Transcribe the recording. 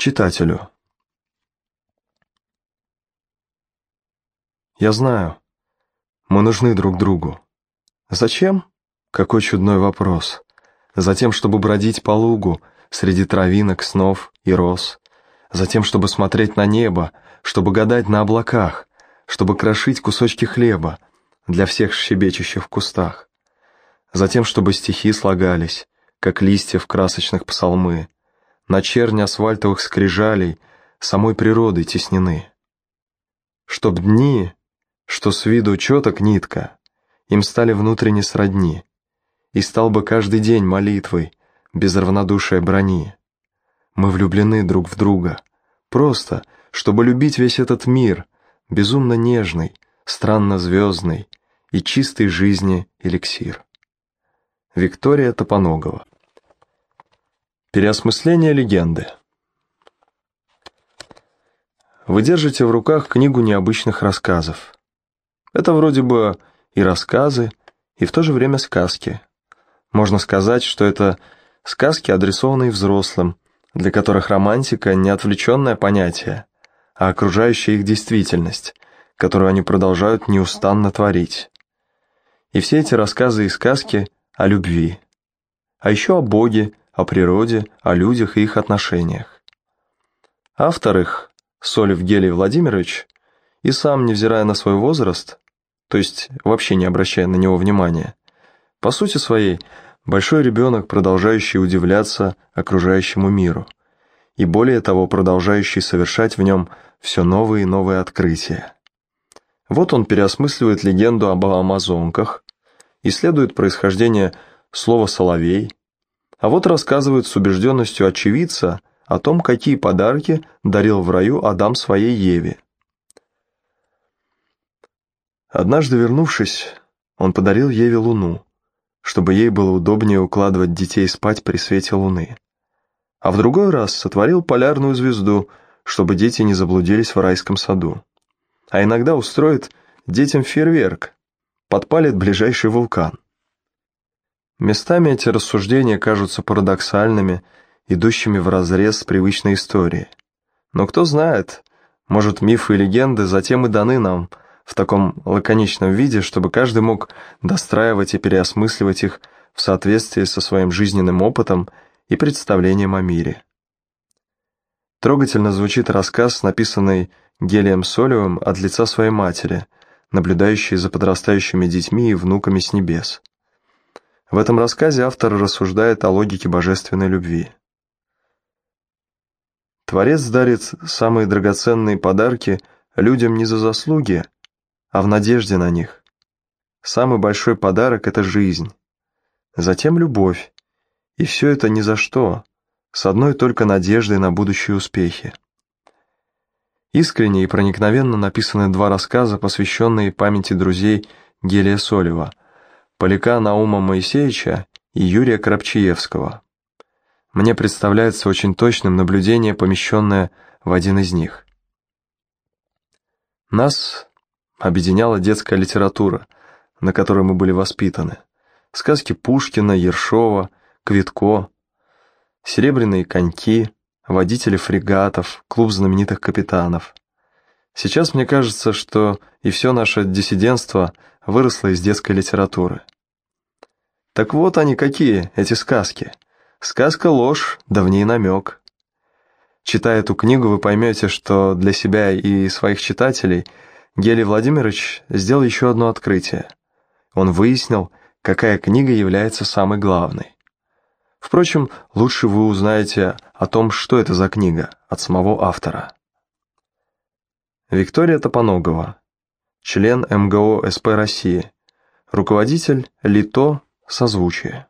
Читателю. Я знаю, мы нужны друг другу. Зачем? Какой чудной вопрос. Затем, чтобы бродить по лугу среди травинок, снов и роз. Затем, чтобы смотреть на небо, чтобы гадать на облаках, чтобы крошить кусочки хлеба для всех щебечущих в кустах. Затем, чтобы стихи слагались, как листья в красочных псалмы, на черни асфальтовых скрижалей самой природой теснены. Чтоб дни, что с виду четок нитка, им стали внутренне сродни, и стал бы каждый день молитвой, без равнодушия брони. Мы влюблены друг в друга, просто, чтобы любить весь этот мир, безумно нежный, странно звездный и чистой жизни эликсир. Виктория Топоногова Переосмысление легенды. Вы держите в руках книгу необычных рассказов. Это вроде бы и рассказы, и в то же время сказки. Можно сказать, что это сказки, адресованные взрослым, для которых романтика – не отвлеченное понятие, а окружающая их действительность, которую они продолжают неустанно творить. И все эти рассказы и сказки о любви. А еще о Боге, о природе, о людях и их отношениях. Автор их, Солев Гелий Владимирович, и сам, невзирая на свой возраст, то есть вообще не обращая на него внимания, по сути своей, большой ребенок, продолжающий удивляться окружающему миру, и более того, продолжающий совершать в нем все новые и новые открытия. Вот он переосмысливает легенду об амазонках, исследует происхождение слова «соловей», а вот рассказывает с убежденностью очевидца о том, какие подарки дарил в раю Адам своей Еве. Однажды вернувшись, он подарил Еве луну, чтобы ей было удобнее укладывать детей спать при свете луны. А в другой раз сотворил полярную звезду, чтобы дети не заблудились в райском саду. А иногда устроит детям фейерверк, подпалит ближайший вулкан. Местами эти рассуждения кажутся парадоксальными, идущими вразрез с привычной историей. Но кто знает, может, мифы и легенды затем и даны нам в таком лаконичном виде, чтобы каждый мог достраивать и переосмысливать их в соответствии со своим жизненным опытом и представлением о мире. Трогательно звучит рассказ, написанный Гелием Солевым от лица своей матери, наблюдающей за подрастающими детьми и внуками с небес. В этом рассказе автор рассуждает о логике божественной любви. Творец дарит самые драгоценные подарки людям не за заслуги, а в надежде на них. Самый большой подарок — это жизнь. Затем любовь. И все это ни за что, с одной только надеждой на будущие успехи. Искренне и проникновенно написаны два рассказа, посвященные памяти друзей Гелия Солева — Поляка Наума Моисеевича и Юрия Крапчиевского. Мне представляется очень точным наблюдение, помещенное в один из них. Нас объединяла детская литература, на которой мы были воспитаны. Сказки Пушкина, Ершова, Квитко, серебряные коньки, водители фрегатов, клуб знаменитых капитанов. Сейчас мне кажется, что и все наше диссидентство выросло из детской литературы. Так вот они какие, эти сказки. Сказка ложь, да в ней намек. Читая эту книгу, вы поймете, что для себя и своих читателей Гелий Владимирович сделал еще одно открытие. Он выяснил, какая книга является самой главной. Впрочем, лучше вы узнаете о том, что это за книга, от самого автора. Виктория Топоногова, член МГО СП России, руководитель ЛИТО созвучие.